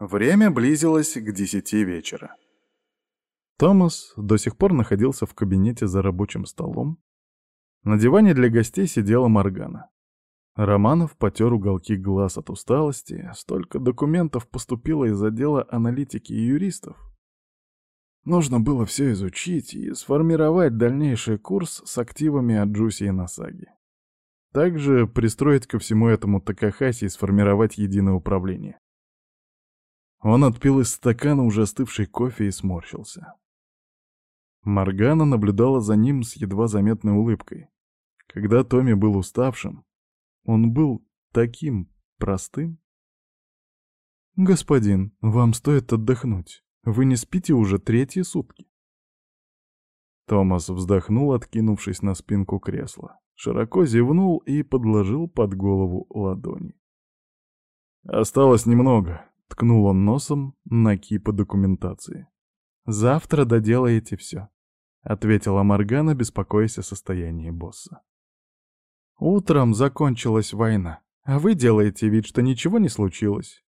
Время близилось к десяти вечера. Томас до сих пор находился в кабинете за рабочим столом. На диване для гостей сидела Моргана. Романов потер уголки глаз от усталости. Столько документов поступило из отдела аналитики и юристов. Нужно было все изучить и сформировать дальнейший курс с активами от Джуси и Насаги. Также пристроить ко всему этому Такахаси и сформировать единое управление. Он отпил из стакана уже остывший кофе и сморщился. Маргана наблюдала за ним с едва заметной улыбкой. Когда Томми был уставшим, он был таким простым. «Господин, вам стоит отдохнуть. Вы не спите уже третьи сутки». Томас вздохнул, откинувшись на спинку кресла. Широко зевнул и подложил под голову ладони. «Осталось немного», — ткнул он носом на кипа документации. «Завтра доделаете все», — ответила Моргана, беспокоясь о состоянии босса. «Утром закончилась война, а вы делаете вид, что ничего не случилось».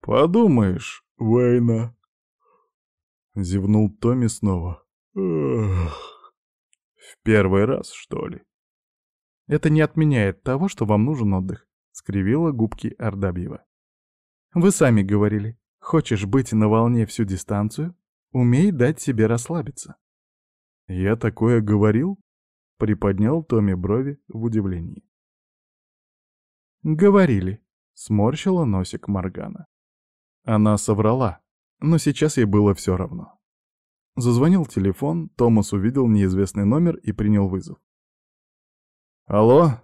«Подумаешь, война», — зевнул Томми снова. «Эх, в первый раз, что ли?» «Это не отменяет того, что вам нужен отдых», — скривила губки Ардабьева. «Вы сами говорили, хочешь быть на волне всю дистанцию, умей дать себе расслабиться». «Я такое говорил?» — приподнял Томми брови в удивлении. «Говорили», — сморщила носик Моргана. Она соврала, но сейчас ей было все равно. Зазвонил телефон, Томас увидел неизвестный номер и принял вызов. «Алло,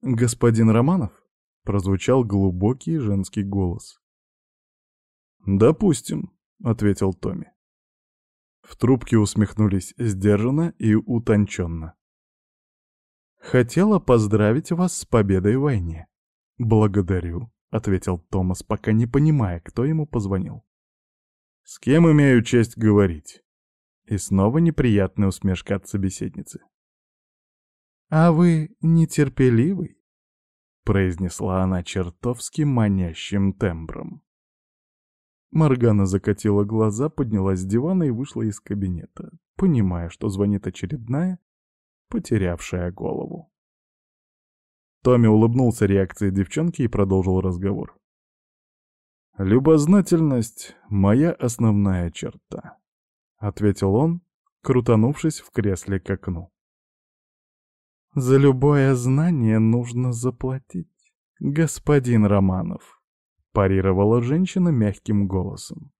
господин Романов?» — прозвучал глубокий женский голос. «Допустим», — ответил Томми. В трубке усмехнулись сдержанно и утонченно. «Хотела поздравить вас с победой в войне». «Благодарю», — ответил Томас, пока не понимая, кто ему позвонил. «С кем имею честь говорить?» И снова неприятная усмешка от собеседницы. «А вы нетерпеливый?» — произнесла она чертовски манящим тембром. Маргана закатила глаза, поднялась с дивана и вышла из кабинета, понимая, что звонит очередная, потерявшая голову. Томми улыбнулся реакции девчонки и продолжил разговор. «Любознательность — моя основная черта», — ответил он, крутанувшись в кресле к окну. «За любое знание нужно заплатить, господин Романов», парировала женщина мягким голосом.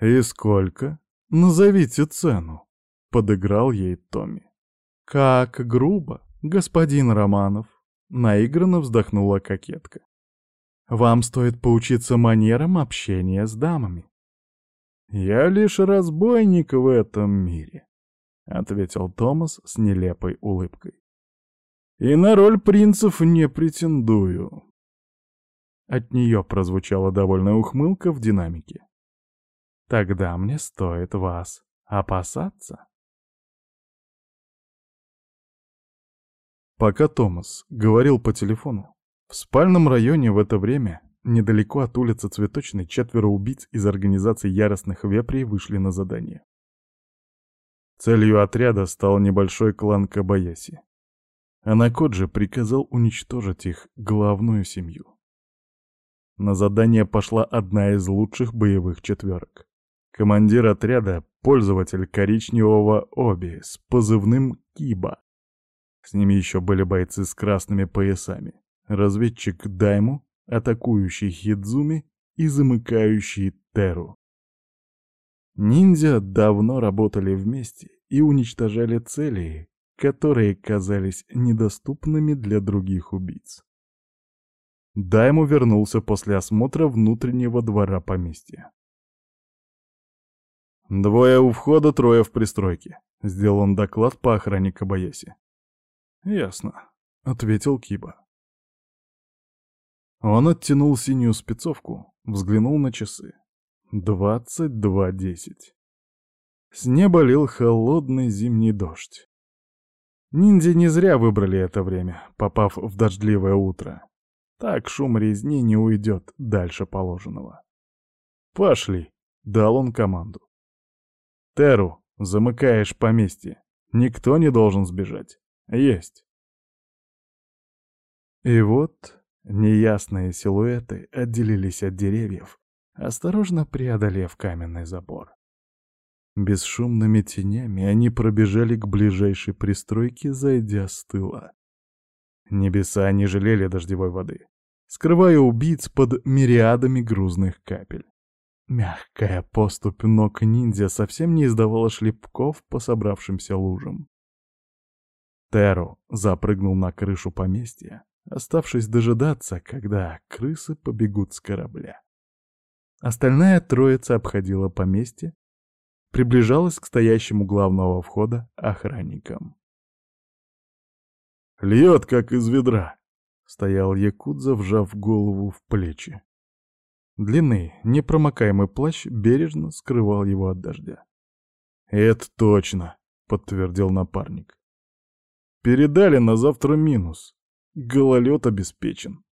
«И сколько? Назовите цену», — подыграл ей Томми. «Как грубо, господин Романов», — наигранно вздохнула кокетка. «Вам стоит поучиться манерам общения с дамами». «Я лишь разбойник в этом мире», — ответил Томас с нелепой улыбкой. «И на роль принцев не претендую. От нее прозвучала довольная ухмылка в динамике. «Тогда мне стоит вас опасаться». Пока Томас говорил по телефону, в спальном районе в это время, недалеко от улицы Цветочной, четверо убийц из организации яростных вепрей вышли на задание. Целью отряда стал небольшой клан Кабаяси. Анакоджи приказал уничтожить их главную семью. На задание пошла одна из лучших боевых четверок. Командир отряда — пользователь коричневого оби с позывным «Киба». С ними еще были бойцы с красными поясами. Разведчик Дайму, атакующий Хидзуми и замыкающий Теру. Ниндзя давно работали вместе и уничтожали цели, которые казались недоступными для других убийц. Дайму вернулся после осмотра внутреннего двора поместья. «Двое у входа, трое в пристройке», — сделал он доклад по охране Кабаяси. «Ясно», — ответил Киба. Он оттянул синюю спецовку, взглянул на часы. Двадцать два десять. С неба лил холодный зимний дождь. Ниндзя не зря выбрали это время, попав в дождливое утро. Так шум резни не уйдет дальше положенного. «Пошли!» — дал он команду. «Теру, замыкаешь поместье. Никто не должен сбежать. Есть!» И вот неясные силуэты отделились от деревьев, осторожно преодолев каменный забор. Бесшумными тенями они пробежали к ближайшей пристройке, зайдя с тыла. Небеса не жалели дождевой воды, скрывая убийц под мириадами грузных капель. Мягкая поступь ног ниндзя совсем не издавала шлепков по собравшимся лужам. Теро запрыгнул на крышу поместья, оставшись дожидаться, когда крысы побегут с корабля. Остальная троица обходила поместье, приближалась к стоящему главного входа охранникам. «Льет, как из ведра!» — стоял Якудза, вжав голову в плечи. Длинный, непромокаемый плащ бережно скрывал его от дождя. «Это точно!» — подтвердил напарник. «Передали на завтра минус. Гололед обеспечен».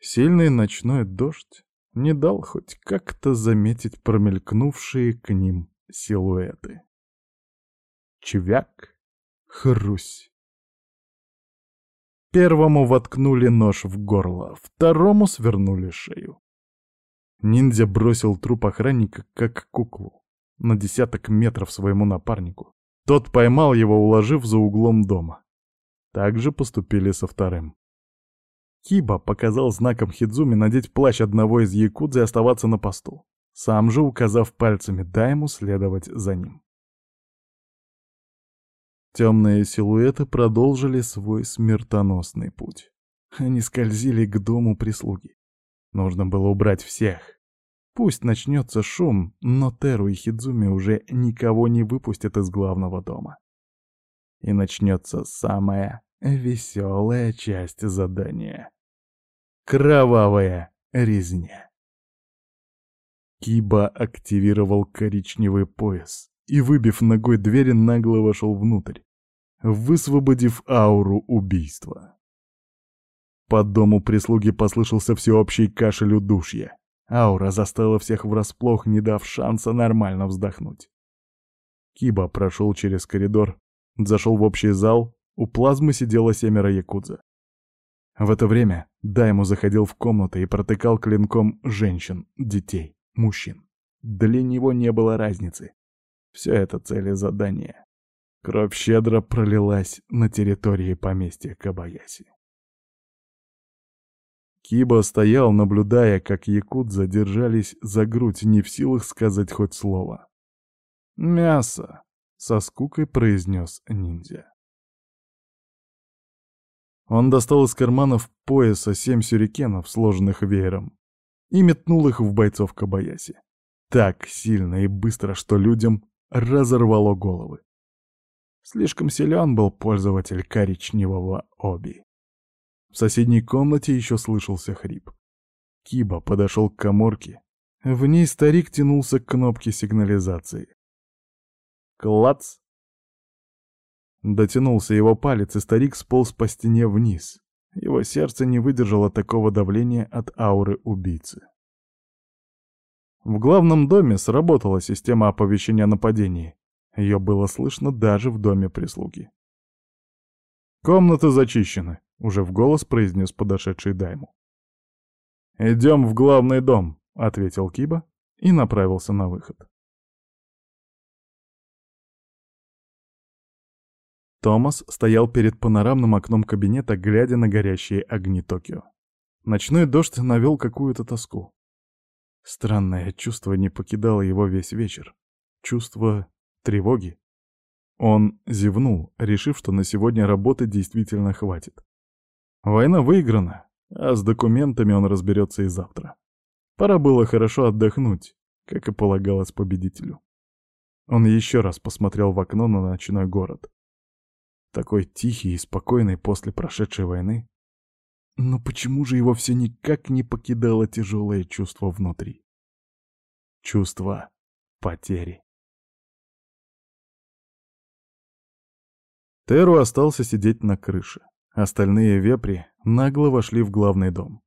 Сильный ночной дождь не дал хоть как-то заметить промелькнувшие к ним силуэты. Чвяк, хрусь. Первому воткнули нож в горло, второму свернули шею. Ниндзя бросил труп охранника как куклу на десяток метров своему напарнику. Тот поймал его, уложив за углом дома. Так же поступили со вторым. Киба показал знаком Хидзуми надеть плащ одного из якудзы и оставаться на посту, сам же указав пальцами Дайму следовать за ним. Темные силуэты продолжили свой смертоносный путь. Они скользили к дому прислуги. Нужно было убрать всех. Пусть начнется шум, но Теру и Хидзуми уже никого не выпустят из главного дома. И начнется самая Веселая часть задания. Кровавая резня. Киба активировал коричневый пояс и, выбив ногой двери, нагло вошел внутрь, высвободив ауру убийства. По дому прислуги послышался всеобщий кашель удушья. Аура застала всех врасплох, не дав шанса нормально вздохнуть. Киба прошел через коридор, зашел в общий зал у плазмы сидело семеро якудза. В это время Дайму заходил в комнаты и протыкал клинком женщин, детей, мужчин. Для него не было разницы. Все это цели задания. Кровь щедро пролилась на территории поместья Кабаяси. Киба стоял, наблюдая, как якудза держались за грудь, не в силах сказать хоть слово. «Мясо!» — со скукой произнес ниндзя. Он достал из карманов пояса семь сюрикенов, сложенных веером, и метнул их в бойцов Кабаяси. Так сильно и быстро, что людям разорвало головы. Слишком силен был пользователь коричневого оби. В соседней комнате еще слышался хрип. Киба подошел к коморке. В ней старик тянулся к кнопке сигнализации. Клац! Дотянулся его палец, и старик сполз по стене вниз. Его сердце не выдержало такого давления от ауры убийцы. В главном доме сработала система оповещения о нападении. Ее было слышно даже в доме прислуги. «Комнаты зачищены», — уже в голос произнес подошедший Дайму. «Идем в главный дом», — ответил Киба и направился на выход. Томас стоял перед панорамным окном кабинета, глядя на горящие огни Токио. Ночной дождь навел какую-то тоску. Странное чувство не покидало его весь вечер. Чувство тревоги. Он зевнул, решив, что на сегодня работы действительно хватит. Война выиграна, а с документами он разберется и завтра. Пора было хорошо отдохнуть, как и полагалось победителю. Он еще раз посмотрел в окно на ночной город такой тихий и спокойный после прошедшей войны. Но почему же его все никак не покидало тяжелое чувство внутри? Чувство потери. Теру остался сидеть на крыше. Остальные вепри нагло вошли в главный дом.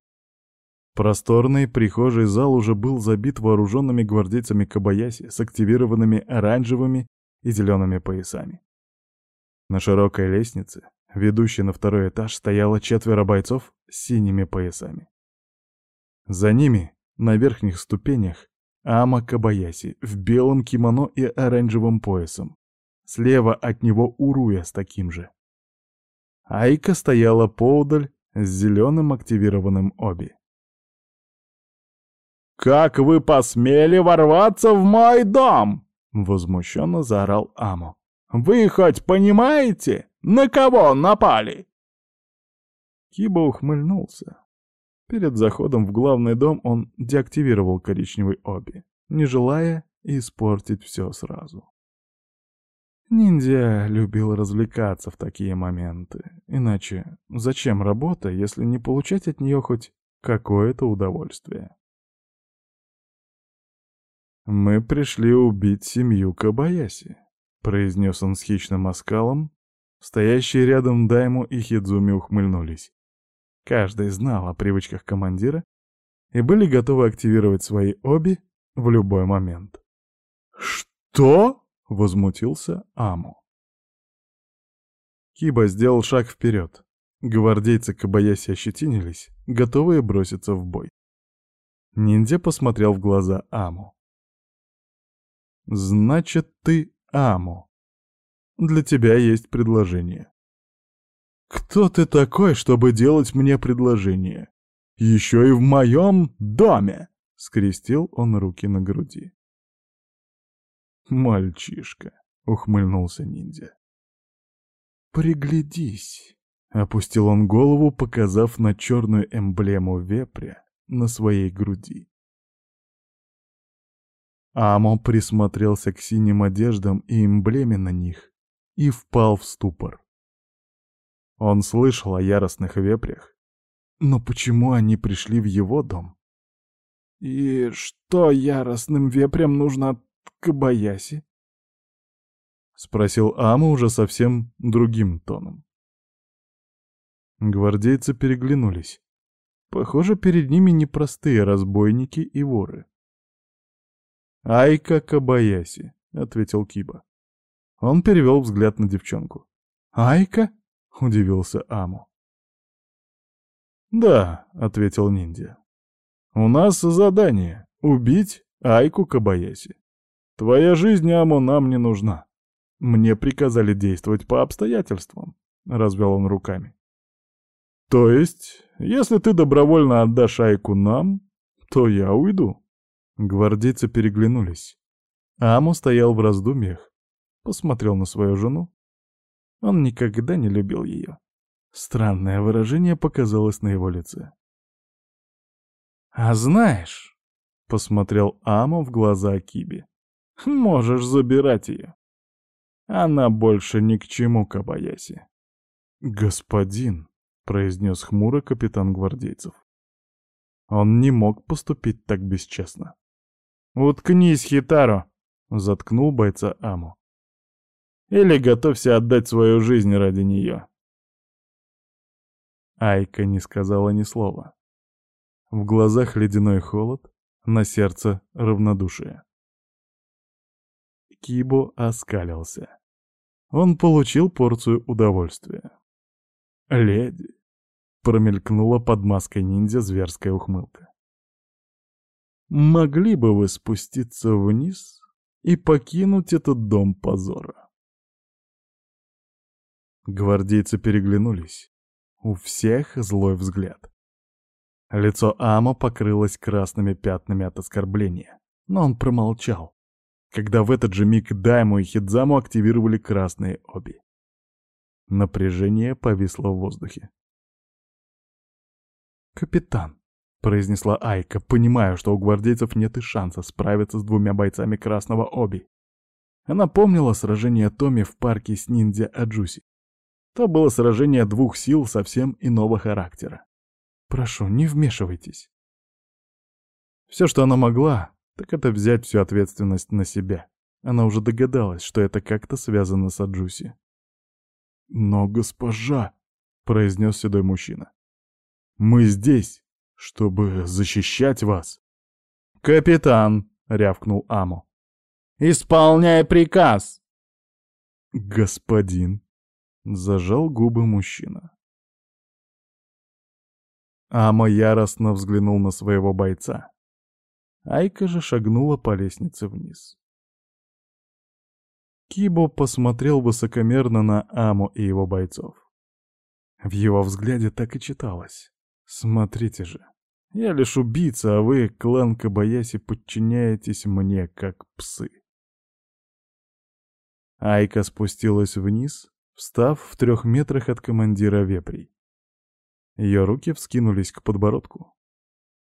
Просторный прихожий зал уже был забит вооруженными гвардейцами Кабаяси с активированными оранжевыми и зелеными поясами. На широкой лестнице, ведущей на второй этаж, стояло четверо бойцов с синими поясами. За ними, на верхних ступенях, Ама Кабаяси в белом кимоно и оранжевым поясом. Слева от него Уруя с таким же. Айка стояла поодаль с зеленым активированным оби. «Как вы посмели ворваться в мой дом?» — возмущенно заорал Аму. «Вы хоть понимаете, на кого напали?» Киба ухмыльнулся. Перед заходом в главный дом он деактивировал коричневый оби, не желая испортить все сразу. Ниндзя любил развлекаться в такие моменты. Иначе зачем работа, если не получать от нее хоть какое-то удовольствие? «Мы пришли убить семью Кабаяси», — произнес он с хищным оскалом. Стоящие рядом Дайму и Хидзуми ухмыльнулись. Каждый знал о привычках командира и были готовы активировать свои оби в любой момент. «Что?» — возмутился Аму. Киба сделал шаг вперед. Гвардейцы Кабаяси ощетинились, готовые броситься в бой. Ниндзя посмотрел в глаза Аму. «Значит, ты Аму. Для тебя есть предложение». «Кто ты такой, чтобы делать мне предложение? Еще и в моем доме!» — скрестил он руки на груди. «Мальчишка», — ухмыльнулся ниндзя. «Приглядись», — опустил он голову, показав на черную эмблему вепря на своей груди. Амо присмотрелся к синим одеждам и эмблеме на них и впал в ступор. Он слышал о яростных вепрях, но почему они пришли в его дом? И что яростным вепрям нужно от Кабаяси? Спросил Ама уже совсем другим тоном. Гвардейцы переглянулись. Похоже, перед ними непростые разбойники и воры. «Айка Кабаяси», — ответил Киба. Он перевел взгляд на девчонку. «Айка?» — удивился Аму. «Да», — ответил ниндзя. «У нас задание — убить Айку Кабаяси. Твоя жизнь, Аму, нам не нужна. Мне приказали действовать по обстоятельствам», — развел он руками. «То есть, если ты добровольно отдашь Айку нам, то я уйду». Гвардейцы переглянулись. Аму стоял в раздумьях, посмотрел на свою жену. Он никогда не любил ее. Странное выражение показалось на его лице. «А знаешь...» — посмотрел Аму в глаза Киби. «Можешь забирать ее. Она больше ни к чему, Кабаяси». «Господин», — произнес хмуро капитан гвардейцев. Он не мог поступить так бесчестно. «Уткнись, Хитаро!» — заткнул бойца Аму. «Или готовься отдать свою жизнь ради нее». Айка не сказала ни слова. В глазах ледяной холод, на сердце равнодушие. Кибо оскалился. Он получил порцию удовольствия. «Леди!» — промелькнула под маской ниндзя зверская ухмылка. Могли бы вы спуститься вниз и покинуть этот дом позора? Гвардейцы переглянулись. У всех злой взгляд. Лицо Ама покрылось красными пятнами от оскорбления, но он промолчал, когда в этот же миг Дайму и Хидзаму активировали красные оби. Напряжение повисло в воздухе. «Капитан», произнесла Айка, понимая, что у гвардейцев нет и шанса справиться с двумя бойцами Красного Оби. Она помнила сражение Томи в парке с ниндзя Аджуси. То было сражение двух сил совсем иного характера. «Прошу, не вмешивайтесь». Все, что она могла, так это взять всю ответственность на себя. Она уже догадалась, что это как-то связано с Аджуси. «Но, госпожа!» произнес седой мужчина. «Мы здесь, чтобы защищать вас». «Капитан!» — рявкнул Аму. «Исполняй приказ!» «Господин!» — зажал губы мужчина. Ама яростно взглянул на своего бойца. Айка же шагнула по лестнице вниз. Кибо посмотрел высокомерно на Аму и его бойцов. В его взгляде так и читалось. «Смотрите же, я лишь убийца, а вы, клан Кабаяси, подчиняетесь мне, как псы». Айка спустилась вниз, встав в трех метрах от командира вепрей. Ее руки вскинулись к подбородку.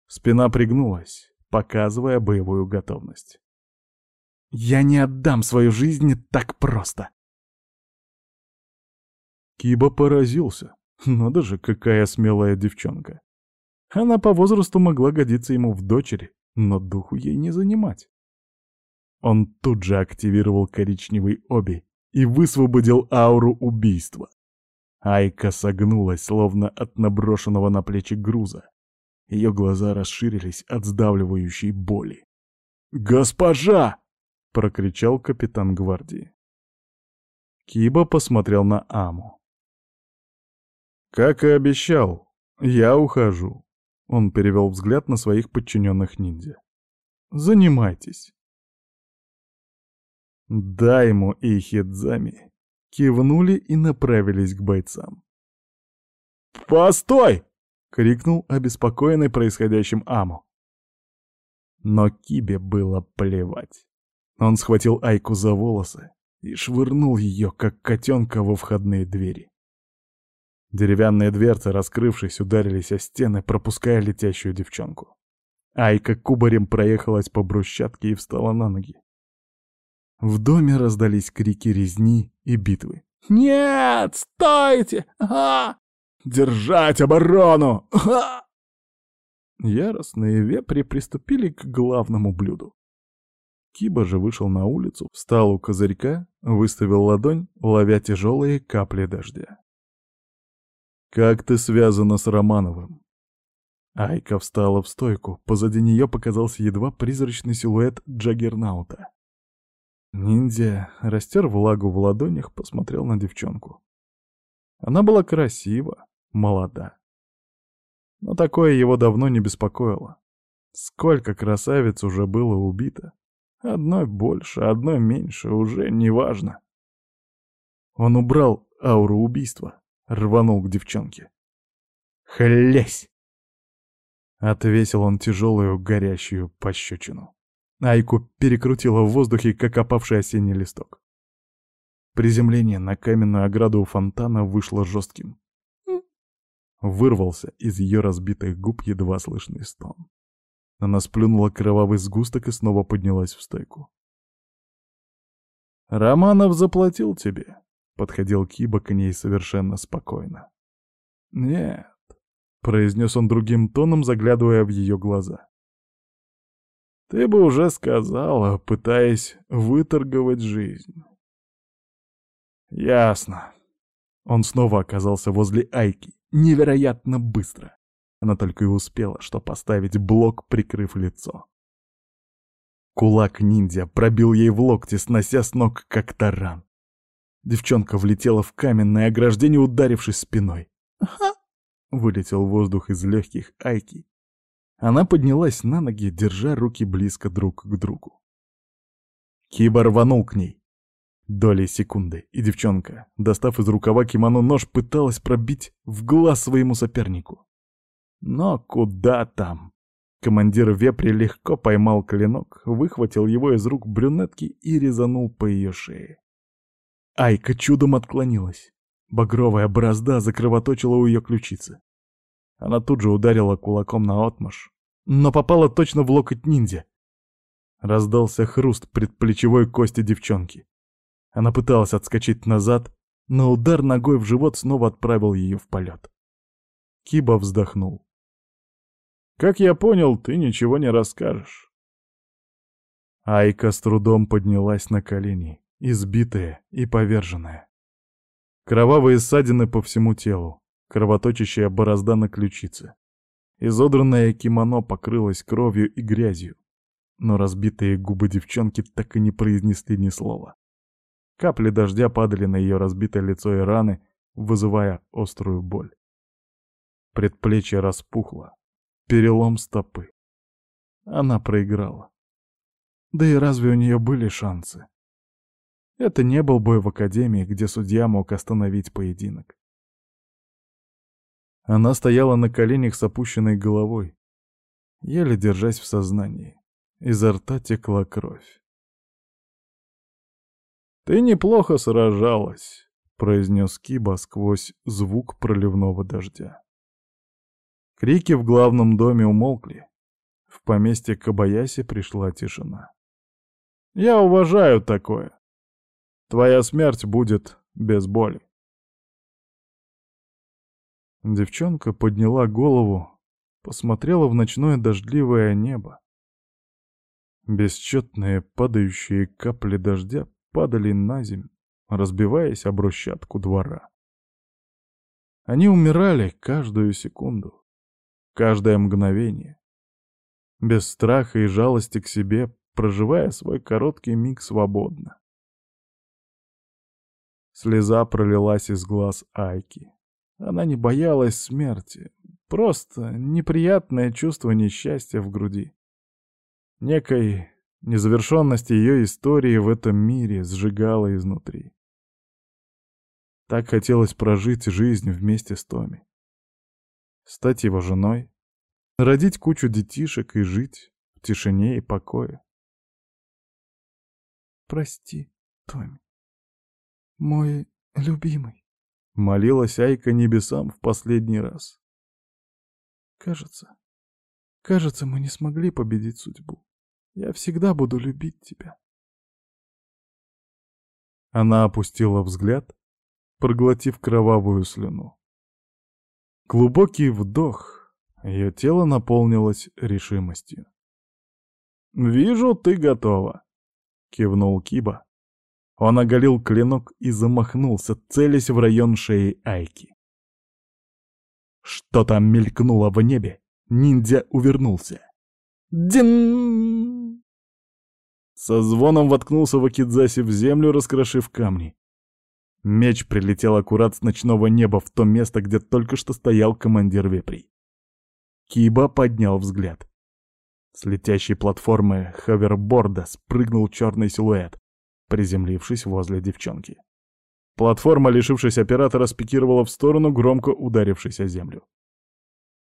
Спина пригнулась, показывая боевую готовность. «Я не отдам свою жизнь так просто!» Киба поразился. Надо же, какая смелая девчонка. Она по возрасту могла годиться ему в дочери, но духу ей не занимать. Он тут же активировал коричневый оби и высвободил ауру убийства. Айка согнулась, словно от наброшенного на плечи груза. Ее глаза расширились от сдавливающей боли. «Госпожа!» — прокричал капитан гвардии. Киба посмотрел на Аму. «Как и обещал, я ухожу», — он перевел взгляд на своих подчиненных ниндзя. «Занимайтесь». Дайму и Хидзами кивнули и направились к бойцам. «Постой!» — крикнул обеспокоенный происходящим Аму. Но Кибе было плевать. Он схватил Айку за волосы и швырнул ее, как котенка, во входные двери. Деревянные дверцы, раскрывшись, ударились о стены, пропуская летящую девчонку. Айка кубарем проехалась по брусчатке и встала на ноги. В доме раздались крики резни и битвы. «Нет! Стойте! Ага! Держать оборону! Ага!» Яростные вепри приступили к главному блюду. Киба же вышел на улицу, встал у козырька, выставил ладонь, ловя тяжелые капли дождя. «Как ты связана с Романовым?» Айка встала в стойку, позади нее показался едва призрачный силуэт Джаггернаута. Ниндзя растер влагу в ладонях, посмотрел на девчонку. Она была красива, молода. Но такое его давно не беспокоило. Сколько красавиц уже было убито. Одной больше, одной меньше, уже не важно. Он убрал ауру убийства, рванул к девчонке. «Хлясь!» Отвесил он тяжелую горящую пощечину. Айку перекрутила в воздухе, как опавший осенний листок. Приземление на каменную ограду у фонтана вышло жестким. Вырвался из ее разбитых губ едва слышный стон. Она сплюнула кровавый сгусток и снова поднялась в стойку. «Романов заплатил тебе», — подходил Киба к ней совершенно спокойно. «Нет», — произнес он другим тоном, заглядывая в ее глаза. Ты бы уже сказала, пытаясь выторговать жизнь. Ясно. Он снова оказался возле Айки, невероятно быстро. Она только и успела, что поставить блок, прикрыв лицо. Кулак ниндзя пробил ей в локте, снося с ног, как таран. Девчонка влетела в каменное ограждение, ударившись спиной. «Ага!» — вылетел воздух из легких Айки, она поднялась на ноги, держа руки близко друг к другу. Киба рванул к ней. Доли секунды, и девчонка, достав из рукава кимоно нож, пыталась пробить в глаз своему сопернику. Но куда там? Командир вепри легко поймал клинок, выхватил его из рук брюнетки и резанул по ее шее. Айка чудом отклонилась. Багровая борозда закровоточила у ее ключицы. Она тут же ударила кулаком на отмаш, но попала точно в локоть ниндзя. Раздался хруст предплечевой кости девчонки. Она пыталась отскочить назад, но удар ногой в живот снова отправил ее в полет. Киба вздохнул. «Как я понял, ты ничего не расскажешь». Айка с трудом поднялась на колени, избитая и поверженная. Кровавые ссадины по всему телу, кровоточащая борозда на ключице. Изодранное кимоно покрылось кровью и грязью, но разбитые губы девчонки так и не произнесли ни слова. Капли дождя падали на ее разбитое лицо и раны, вызывая острую боль. Предплечье распухло, перелом стопы. Она проиграла. Да и разве у нее были шансы? Это не был бой в академии, где судья мог остановить поединок. Она стояла на коленях с опущенной головой, еле держась в сознании. Изо рта текла кровь. «Ты неплохо сражалась», — произнес Киба сквозь звук проливного дождя. Крики в главном доме умолкли. В поместье Кабаяси пришла тишина. «Я уважаю такое. Твоя смерть будет без боли». Девчонка подняла голову, посмотрела в ночное дождливое небо. Бесчетные падающие капли дождя падали на землю, разбиваясь об брусчатку двора. Они умирали каждую секунду, каждое мгновение, без страха и жалости к себе, проживая свой короткий миг свободно. Слеза пролилась из глаз Айки. Она не боялась смерти, просто неприятное чувство несчастья в груди. Некой незавершенности ее истории в этом мире сжигало изнутри. Так хотелось прожить жизнь вместе с Томи. Стать его женой, родить кучу детишек и жить в тишине и покое. «Прости, Томи, мой любимый». Молилась Айка небесам в последний раз. Кажется, кажется, мы не смогли победить судьбу. Я всегда буду любить тебя. Она опустила взгляд, проглотив кровавую слюну. Глубокий вдох, ее тело наполнилось решимостью. «Вижу, ты готова», — кивнул Киба, он оголил клинок и замахнулся, целясь в район шеи Айки. Что там мелькнуло в небе, ниндзя увернулся. Дин! Со звоном воткнулся Вакидзаси в землю, раскрошив камни. Меч прилетел аккурат с ночного неба в то место, где только что стоял командир вепрей. Киба поднял взгляд. С летящей платформы ховерборда спрыгнул черный силуэт приземлившись возле девчонки. Платформа, лишившись оператора, спикировала в сторону, громко ударившись о землю.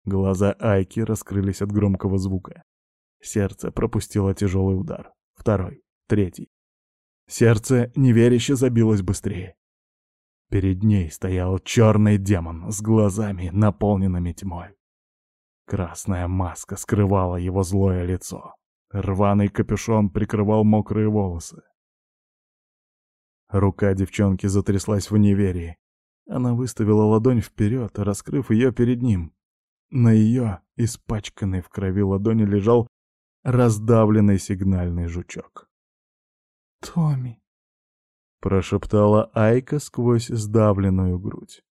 Глаза Айки раскрылись от громкого звука. Сердце пропустило тяжелый удар. Второй, третий. Сердце неверяще забилось быстрее. Перед ней стоял черный демон с глазами, наполненными тьмой. Красная маска скрывала его злое лицо. Рваный капюшон прикрывал мокрые волосы. Рука девчонки затряслась в неверии. Она выставила ладонь вперед, раскрыв ее перед ним. На ее, испачканной в крови ладони, лежал раздавленный сигнальный жучок. «Томми!» — прошептала Айка сквозь сдавленную грудь.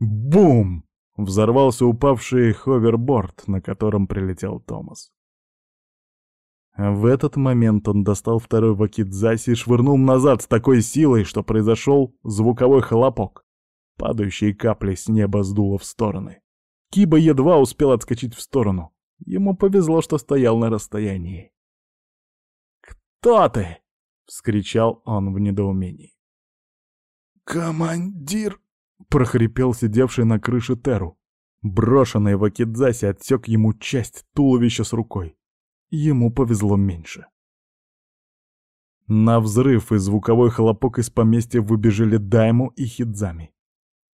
Бум! Взорвался упавший ховерборд, на котором прилетел Томас. В этот момент он достал второй вакидзаси и швырнул назад с такой силой, что произошел звуковой хлопок. Падающие капли с неба сдуло в стороны. Киба едва успел отскочить в сторону. Ему повезло, что стоял на расстоянии. «Кто ты?» — вскричал он в недоумении. «Командир!» — прохрипел сидевший на крыше Теру. Брошенный вакидзаси отсек ему часть туловища с рукой ему повезло меньше. На взрыв и звуковой хлопок из поместья выбежали Дайму и Хидзами.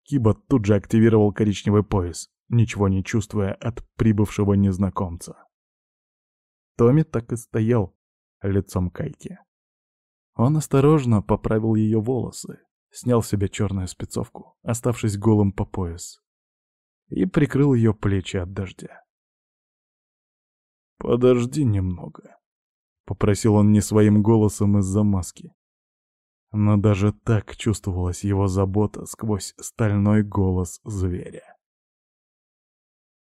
Киба тут же активировал коричневый пояс, ничего не чувствуя от прибывшего незнакомца. Томми так и стоял лицом Кайки. Он осторожно поправил ее волосы, снял себе черную спецовку, оставшись голым по пояс, и прикрыл ее плечи от дождя. «Подожди немного», — попросил он не своим голосом из-за маски. Но даже так чувствовалась его забота сквозь стальной голос зверя.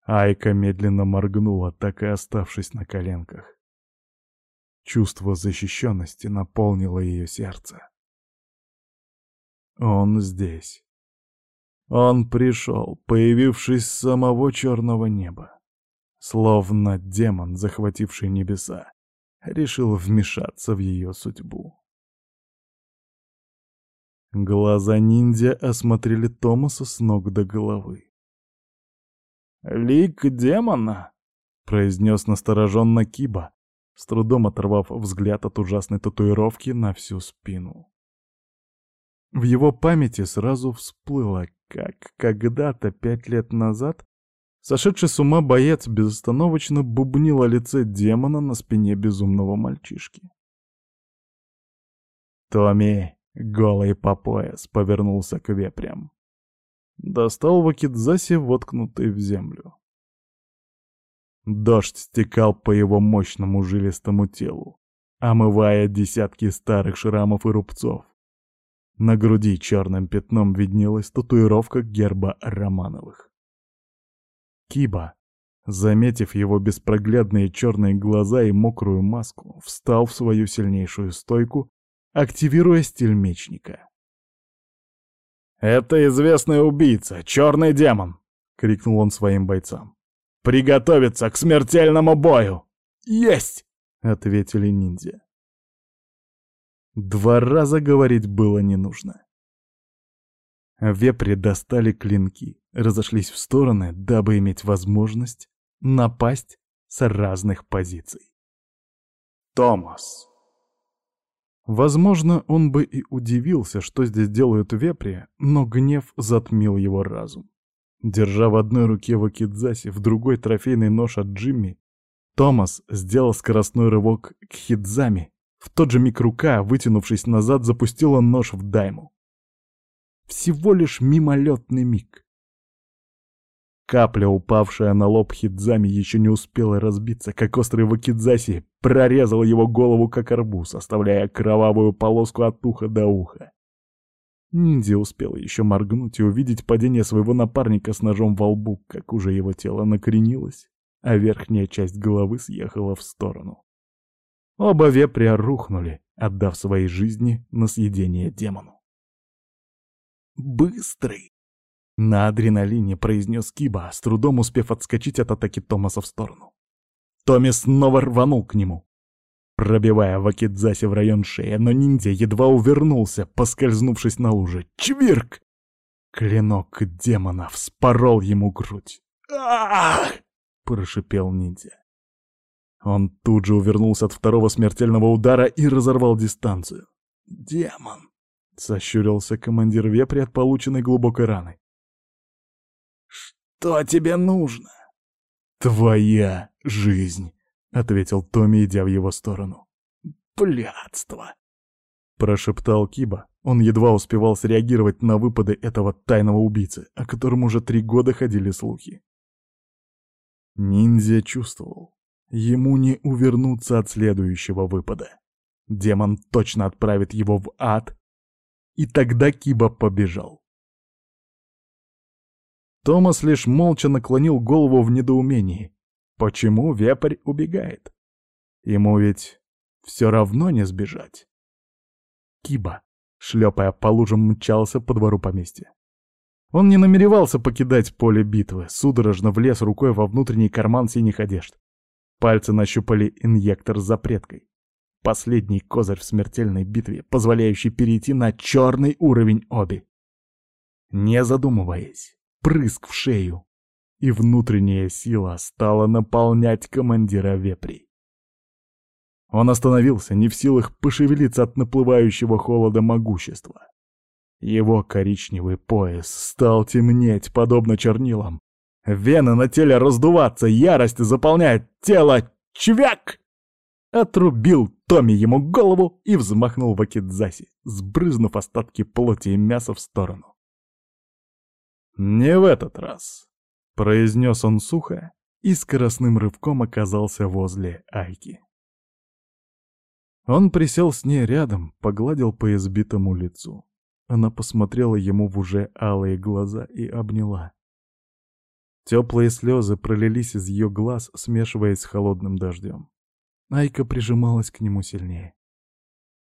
Айка медленно моргнула, так и оставшись на коленках. Чувство защищенности наполнило ее сердце. Он здесь. Он пришел, появившись с самого черного неба. Словно демон, захвативший небеса, решил вмешаться в ее судьбу. Глаза ниндзя осмотрели Томаса с ног до головы. «Лик демона!» — произнес настороженно Киба, с трудом оторвав взгляд от ужасной татуировки на всю спину. В его памяти сразу всплыло, как когда-то пять лет назад сошедший с ума боец безостановочно бубнил о лице демона на спине безумного мальчишки. Томми, голый по пояс, повернулся к вепрям. Достал вакидзаси, воткнутый в землю. Дождь стекал по его мощному жилистому телу, омывая десятки старых шрамов и рубцов. На груди черным пятном виднелась татуировка герба Романовых. Киба, заметив его беспроглядные черные глаза и мокрую маску, встал в свою сильнейшую стойку, активируя стиль мечника. «Это известный убийца, черный демон!» — крикнул он своим бойцам. «Приготовиться к смертельному бою!» «Есть!» — ответили ниндзя. Два раза говорить было не нужно. Вепри достали клинки, разошлись в стороны, дабы иметь возможность напасть с разных позиций. Томас. Возможно, он бы и удивился, что здесь делают вепри, но гнев затмил его разум. Держа в одной руке вакидзаси, в другой трофейный нож от Джимми, Томас сделал скоростной рывок к хидзами в тот же миг рука, вытянувшись назад, запустила нож в дайму. Всего лишь мимолетный миг. Капля, упавшая на лоб Хидзами, еще не успела разбиться, как острый Вакидзаси прорезал его голову как арбуз, оставляя кровавую полоску от уха до уха. Ниндзя успел еще моргнуть и увидеть падение своего напарника с ножом во лбу, как уже его тело накренилось, а верхняя часть головы съехала в сторону. Оба вепря рухнули, отдав свои жизни на съедение демону. «Быстрый!» — на адреналине произнес Киба, с трудом успев отскочить от атаки Томаса в сторону. Томми снова рванул к нему, пробивая Вакидзаси в район шеи, но ниндзя едва увернулся, поскользнувшись на луже. Чвирк! Клинок демона вспорол ему грудь. «Ах!» — прошипел ниндзя. Он тут же увернулся от второго смертельного удара и разорвал дистанцию. «Демон!» — сощурился командир вепри от полученной глубокой раны. «Что тебе нужно?» «Твоя жизнь!» — ответил Томми, идя в его сторону. «Блядство!» — прошептал Киба. Он едва успевал среагировать на выпады этого тайного убийцы, о котором уже три года ходили слухи. Ниндзя чувствовал, Ему не увернуться от следующего выпада. Демон точно отправит его в ад, и тогда Киба побежал. Томас лишь молча наклонил голову в недоумении. Почему вепрь убегает? Ему ведь все равно не сбежать. Киба, шлепая по лужам, мчался по двору поместья. Он не намеревался покидать поле битвы, судорожно влез рукой во внутренний карман синих одежд. Пальцы нащупали инъектор с запреткой. Последний козырь в смертельной битве, позволяющий перейти на черный уровень оби. Не задумываясь, прыск в шею, и внутренняя сила стала наполнять командира вепрей. Он остановился, не в силах пошевелиться от наплывающего холода могущества. Его коричневый пояс стал темнеть, подобно чернилам, Вены на теле раздуваться, ярость заполняет тело. Чвяк! Отрубил Томми ему голову и взмахнул в Акидзаси, сбрызнув остатки плоти и мяса в сторону. «Не в этот раз», — произнес он сухо и скоростным рывком оказался возле Айки. Он присел с ней рядом, погладил по избитому лицу. Она посмотрела ему в уже алые глаза и обняла. Теплые слезы пролились из ее глаз, смешиваясь с холодным дождем. Айка прижималась к нему сильнее.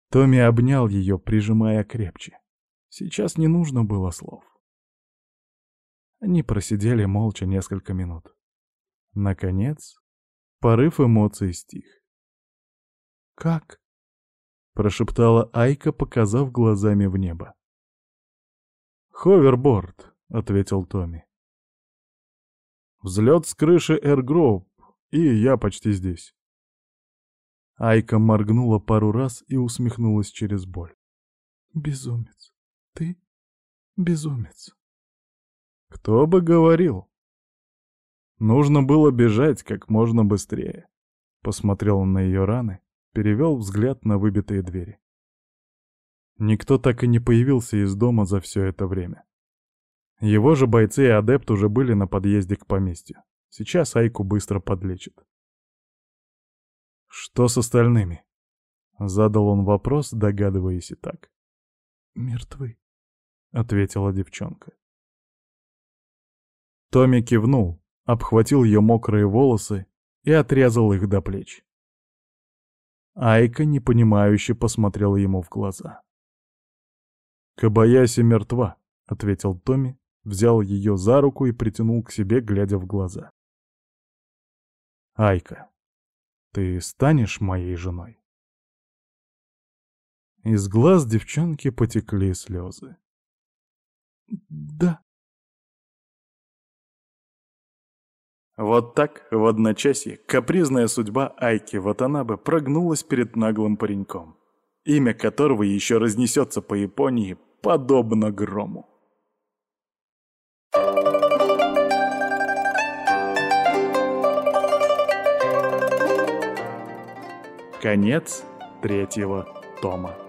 Томми обнял ее, прижимая крепче. Сейчас не нужно было слов. Они просидели молча несколько минут. Наконец, порыв эмоций стих. «Как?» — прошептала Айка, показав глазами в небо. «Ховерборд», — ответил Томми. «Взлет с крыши Эргроуп, и я почти здесь». Айка моргнула пару раз и усмехнулась через боль. «Безумец. Ты безумец». «Кто бы говорил?» Нужно было бежать как можно быстрее. Посмотрел на ее раны, перевел взгляд на выбитые двери. Никто так и не появился из дома за все это время. Его же бойцы и адепт уже были на подъезде к поместью. Сейчас Айку быстро подлечат. «Что с остальными?» — задал он вопрос, догадываясь и так. «Мертвы», — ответила девчонка. Томми кивнул, обхватил ее мокрые волосы и отрезал их до плеч. Айка непонимающе посмотрела ему в глаза. «Кабаяси мертва», — ответил Томми, взял ее за руку и притянул к себе, глядя в глаза. «Айка, ты станешь моей женой?» Из глаз девчонки потекли слезы. «Да», Вот так, в одночасье, капризная судьба Айки Ватанабе прогнулась перед наглым пареньком, имя которого еще разнесется по Японии, подобно грому. Конец третьего тома.